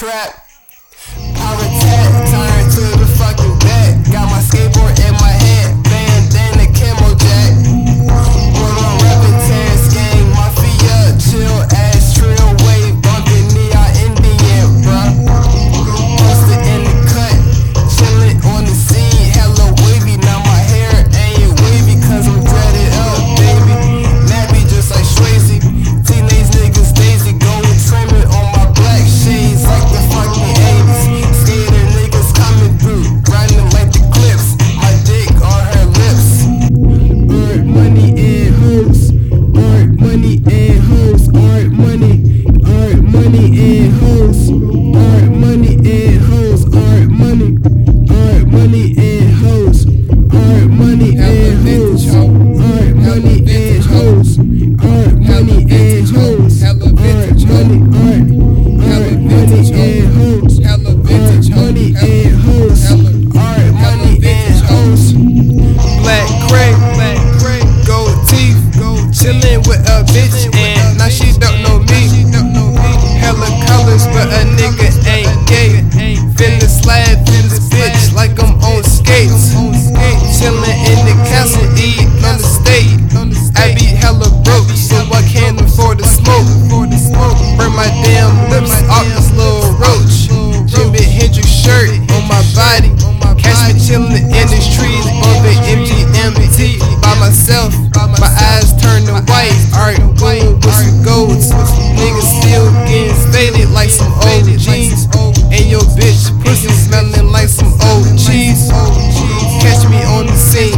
trap Chillin' with a bitch, and now she don't know me. Hella colors, but a nigga ain't gay. Finna slide in this bitch like I'm on skates. Chillin' in the castle, eat on the state. I be hella broke, so I can't afford to smoke. Burn my damn lips off this little roach. Jimi Hendrix shirt. jeans. Niggas still getting faded like some old jeans. And your bitch pussy smelling like some old cheese. Catch me on the scene.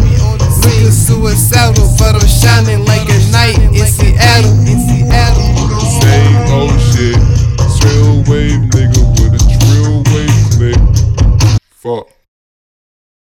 Looking suicidal, but I'm shining like a night in Seattle. Same old shit. Trail wave nigga with a drill wave clip. Fuck.